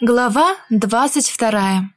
Глава двадцать вторая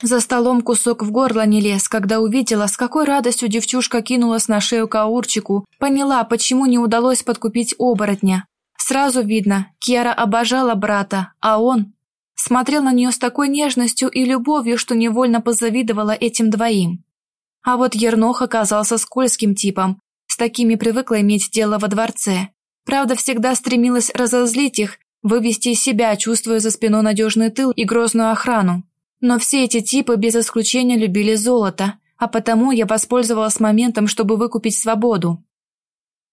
За столом кусок в горло не лез, когда увидела, с какой радостью девчушка кинулась на шею Каурчику, поняла, почему не удалось подкупить оборотня. Сразу видно, Кьяра обожала брата, а он смотрел на нее с такой нежностью и любовью, что невольно позавидовала этим двоим. А вот Ернох оказался скользким типом, с такими привыкла иметь дело во дворце. Правда, всегда стремилась разозлить их, вывести из себя, чувствуя за спиной надежный тыл и грозную охрану. Но все эти типы без исключения любили золото, а потому я воспользовалась моментом, чтобы выкупить свободу.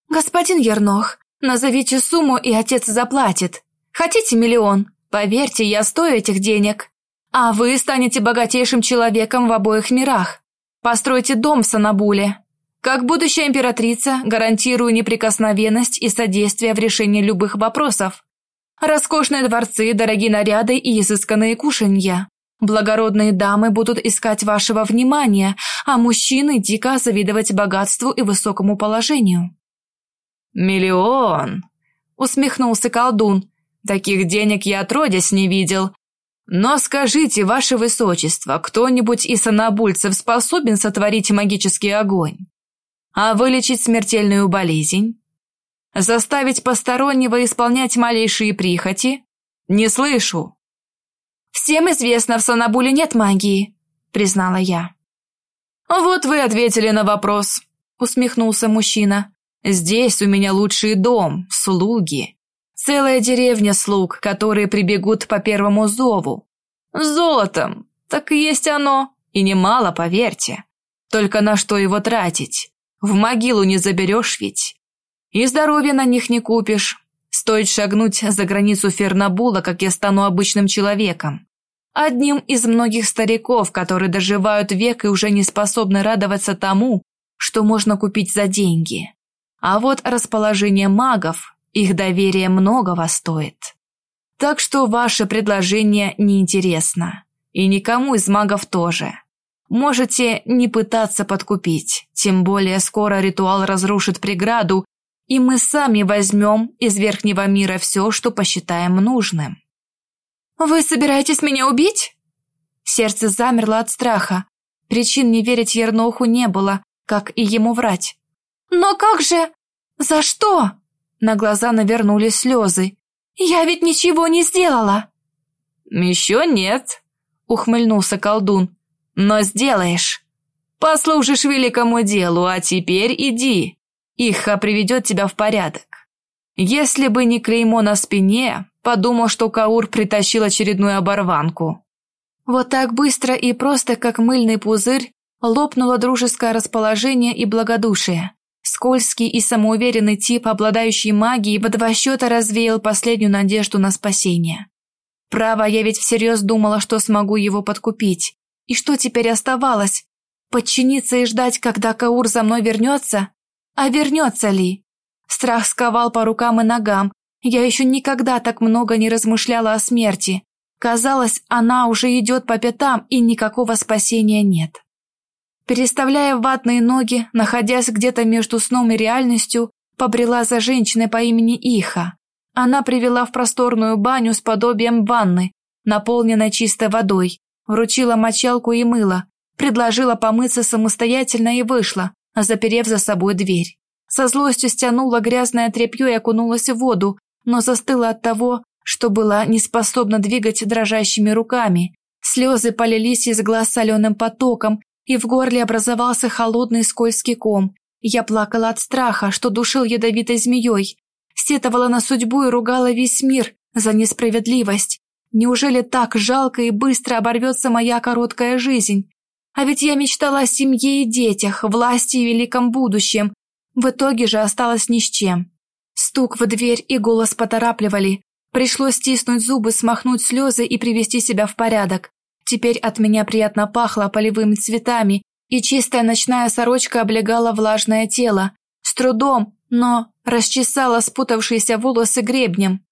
«Господин Ернох, назовите сумму, и отец заплатит. Хотите миллион? Поверьте, я стою этих денег. А вы станете богатейшим человеком в обоих мирах. Постройте дом в Санабуле, как будущая императрица гарантирую неприкосновенность и содействие в решении любых вопросов. Роскошные дворцы, дорогие наряды и изысканные кушанья. Благородные дамы будут искать вашего внимания, а мужчины дико завидовать богатству и высокому положению. Миллион, усмехнулся колдун. Таких денег я отродясь не видел. Но скажите, ваше высочество, кто-нибудь из анабульцев способен сотворить магический огонь? А вылечить смертельную болезнь? Заставить постороннего исполнять малейшие прихоти? Не слышу. Всем известно, в Санабуле нет магии, признала я. Вот вы ответили на вопрос, усмехнулся мужчина. Здесь у меня лучший дом, слуги. Целая деревня слуг, которые прибегут по первому зову. С золотом, так и есть оно, и немало, поверьте. Только на что его тратить? В могилу не заберешь ведь. И здоровья на них не купишь. Стоит шагнуть за границу Фернабула, как я стану обычным человеком. Одним из многих стариков, которые доживают век и уже не способны радоваться тому, что можно купить за деньги. А вот расположение магов, их доверие многого стоит. Так что ваше предложение неинтересно. И никому из магов тоже. Можете не пытаться подкупить, тем более скоро ритуал разрушит преграду, и мы сами возьмем из верхнего мира все, что посчитаем нужным. Вы собираетесь меня убить? Сердце замерло от страха. Причин не верить Ерноху не было, как и ему врать. Но как же? За что? На глаза навернулись слезы. Я ведь ничего не сделала. Еще нет, ухмыльнулся колдун но сделаешь. Послужишь великому делу, а теперь иди. Иха приведет тебя в порядок. Если бы не клеймо на спине, подумал, что Каур притащил очередную оборванку. Вот так быстро и просто, как мыльный пузырь, лопнуло дружеское расположение и благодушие. Скользкий и самоуверенный тип, обладающий магией, в два счета развеял последнюю надежду на спасение. Право, я ведь всерьез думала, что смогу его подкупить. И что теперь оставалось? Подчиниться и ждать, когда Каур за мной вернется? А вернется ли? Страх сковал по рукам и ногам. Я еще никогда так много не размышляла о смерти. Казалось, она уже идет по пятам, и никакого спасения нет. Переставляя ватные ноги, находясь где-то между сном и реальностью, побрела за женщиной по имени Иха. Она привела в просторную баню с подобием ванны, наполненной чистой водой, Вручила мочалку и мыло, предложила помыться самостоятельно и вышла, заперев за собой дверь. Со злостью стянула грязное тряпье и окунулась в воду, но застыла от того, что была не способна двигать дрожащими руками. Слезы полились из глаз соленым потоком, и в горле образовался холодный скользкий ком. Я плакала от страха, что душил ядовитой змеей, сетовала на судьбу и ругала весь мир за несправедливость. Неужели так жалко и быстро оборвется моя короткая жизнь? А ведь я мечтала о семье и детях, власти и великом будущем. В итоге же осталась ни с чем. Стук в дверь и голос поторапливали. Пришлось стиснуть зубы, смахнуть слезы и привести себя в порядок. Теперь от меня приятно пахло полевыми цветами, и чистая ночная сорочка облегала влажное тело. С трудом, но расчесала спутавшиеся волосы гребнем.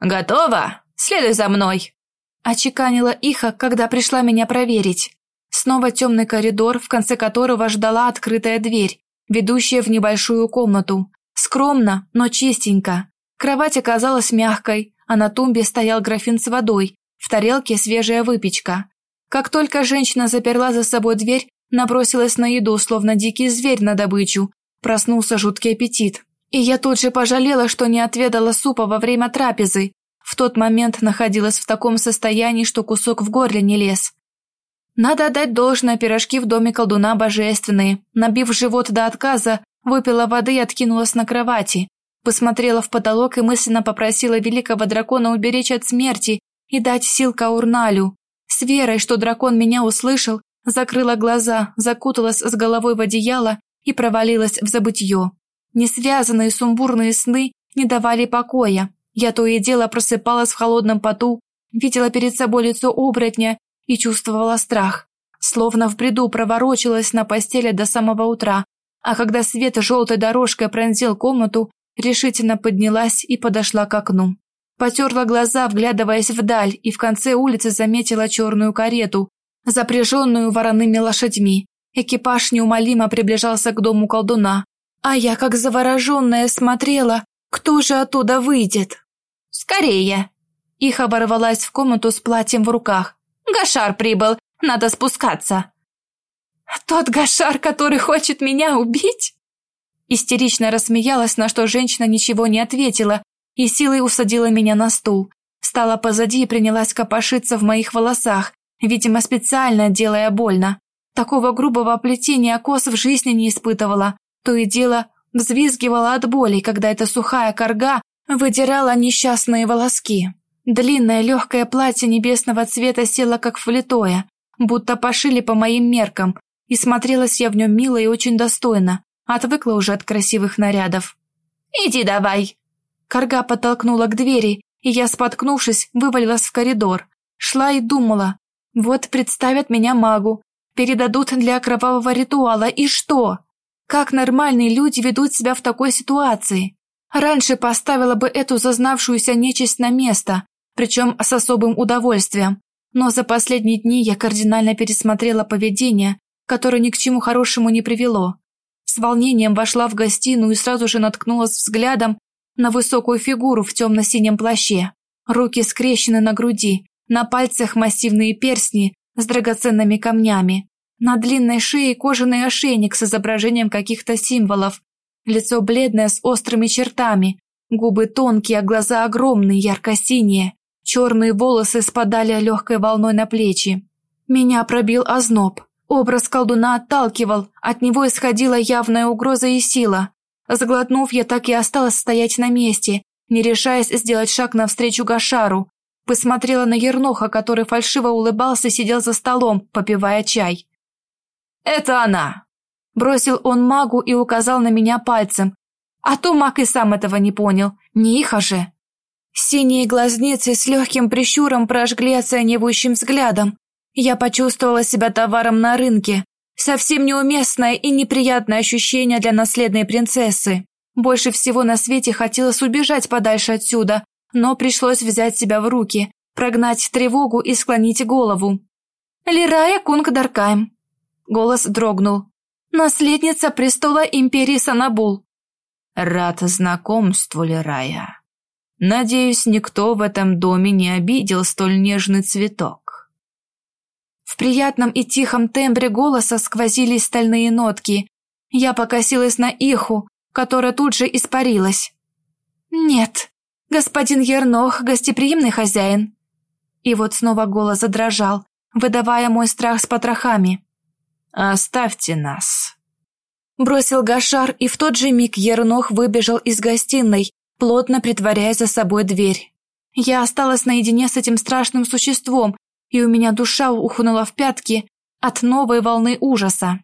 «Готово!» Следуй за мной!» Очеканила Иха, когда пришла меня проверить. Снова темный коридор, в конце которого ждала открытая дверь, ведущая в небольшую комнату. Скромно, но чистенько. Кровать оказалась мягкой, а на тумбе стоял графин с водой, в тарелке свежая выпечка. Как только женщина заперла за собой дверь, набросилась на еду, словно дикий зверь на добычу. Проснулся жуткий аппетит. И я тут же пожалела, что не отведала супа во время трапезы. В тот момент находилась в таком состоянии, что кусок в горле не лез. Надо отдать должное, пирожки в доме колдуна божественные. Набив живот до отказа, выпила воды и откинулась на кровати. Посмотрела в потолок и мысленно попросила великого дракона уберечь от смерти и дать сил Каурналю. С верой, что дракон меня услышал, закрыла глаза, закуталась с головой в одеяло и провалилась в забытье. Несвязанные сумбурные сны не давали покоя. Я то и дело просыпалась в холодном поту, видела перед собой лицо оборотня и чувствовала страх. Словно в бреду проворочилась на постели до самого утра, а когда свет желтой дорожкой пронзил комнату, решительно поднялась и подошла к окну. Потерла глаза, вглядываясь вдаль, и в конце улицы заметила черную карету, запряженную вороными лошадьми. Экипаж неумолимо приближался к дому колдуна, а я, как завороженная, смотрела, кто же оттуда выйдет. «Скорее!» Их оборвалась в комнату с платьем в руках. «Гашар прибыл, надо спускаться!» «Тот Гашар, который хочет меня убить?» Истерично рассмеялась, на что женщина ничего не ответила и силой усадила меня на стул. Встала позади и принялась копошиться в моих волосах, видимо, специально делая больно. Такого грубого плетения кос в жизни не испытывала. То и дело взвизгивала от боли, когда эта сухая корга выдирала несчастные волоски. Длинное легкое платье небесного цвета село как влитое, будто пошили по моим меркам, и смотрелась я в нем мило и очень достойно, отвыкла уже от красивых нарядов. «Иди давай!» Корга подтолкнула к двери, и я, споткнувшись, вывалилась в коридор. Шла и думала, вот представят меня магу, передадут для кровавого ритуала, и что? Как нормальные люди ведут себя в такой ситуации? Раньше поставила бы эту зазнавшуюся нечисть на место, причем с особым удовольствием. Но за последние дни я кардинально пересмотрела поведение, которое ни к чему хорошему не привело. С волнением вошла в гостиную и сразу же наткнулась взглядом на высокую фигуру в темно-синем плаще. Руки скрещены на груди, на пальцах массивные перстни с драгоценными камнями. На длинной шее кожаный ошейник с изображением каких-то символов. Лицо бледное с острыми чертами, губы тонкие, а глаза огромные, ярко-синие. Черные волосы спадали легкой волной на плечи. Меня пробил озноб. Образ колдуна отталкивал, от него исходила явная угроза и сила. Заглотнув, я так и осталась стоять на месте, не решаясь сделать шаг навстречу Гашару. Посмотрела на Ерноха, который фальшиво улыбался сидел за столом, попивая чай. «Это она!» Бросил он магу и указал на меня пальцем. А то маг и сам этого не понял. Не их же. Синие глазницы с легким прищуром прожгли оценивающим взглядом. Я почувствовала себя товаром на рынке. Совсем неуместное и неприятное ощущение для наследной принцессы. Больше всего на свете хотелось убежать подальше отсюда, но пришлось взять себя в руки, прогнать тревогу и склонить голову. «Лирая Кунг Даркайм», Голос дрогнул. «Наследница престола империи Санабул». «Рад знакомству, Лерая. Надеюсь, никто в этом доме не обидел столь нежный цветок». В приятном и тихом тембре голоса сквозились стальные нотки. Я покосилась на Иху, которая тут же испарилась. «Нет, господин Ернох – гостеприимный хозяин». И вот снова голос задрожал, выдавая мой страх с потрохами. «Оставьте нас!» Бросил Гашар, и в тот же миг Ернох выбежал из гостиной, плотно притворяя за собой дверь. Я осталась наедине с этим страшным существом, и у меня душа ухнула в пятки от новой волны ужаса.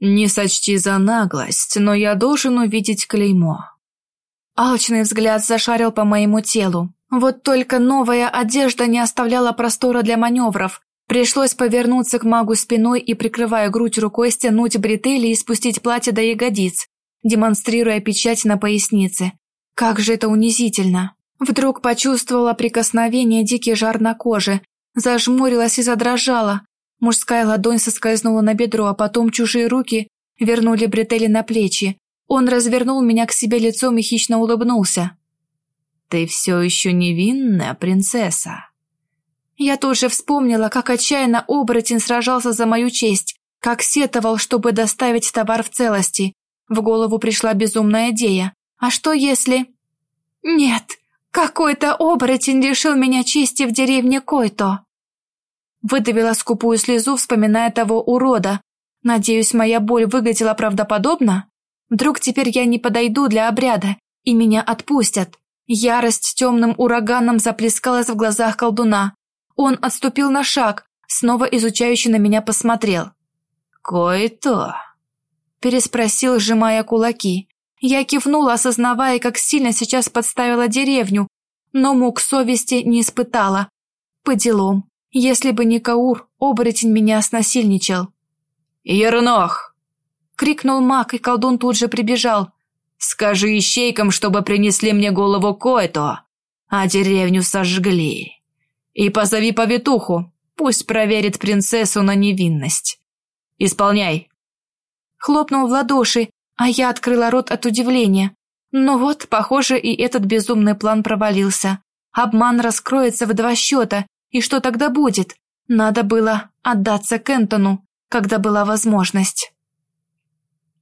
«Не сочти за наглость, но я должен увидеть клеймо». Алчный взгляд зашарил по моему телу. Вот только новая одежда не оставляла простора для маневров, Пришлось повернуться к магу спиной и, прикрывая грудь рукой, стянуть бретели и спустить платье до ягодиц, демонстрируя печать на пояснице. Как же это унизительно! Вдруг почувствовала прикосновение дикий жар на коже, зажмурилась и задрожала. Мужская ладонь соскользнула на бедро, а потом чужие руки вернули бретели на плечи. Он развернул меня к себе лицом и хищно улыбнулся. «Ты все еще невинная принцесса». Я тоже вспомнила, как отчаянно оборотень сражался за мою честь, как сетовал, чтобы доставить товар в целости. В голову пришла безумная идея. А что если... Нет, какой-то оборотень лишил меня чести в деревне Който. Выдавила скупую слезу, вспоминая того урода. Надеюсь, моя боль выглядела правдоподобно? Вдруг теперь я не подойду для обряда, и меня отпустят. Ярость темным ураганом заплескалась в глазах колдуна. Он отступил на шаг, снова изучающе на меня посмотрел. «Кое-то», – переспросил, сжимая кулаки. Я кивнула, осознавая, как сильно сейчас подставила деревню, но мук совести не испытала. По делам. Если бы не Каур, оборотень меня снасильничал. «Ернох!» — крикнул маг, и колдун тут же прибежал. «Скажи ищейкам, чтобы принесли мне голову Който, а деревню сожгли». И позови повитуху, пусть проверит принцессу на невинность. Исполняй. Хлопнул в ладоши, а я открыла рот от удивления. Но вот, похоже, и этот безумный план провалился. Обман раскроется в два счета, и что тогда будет? Надо было отдаться Кентону, когда была возможность.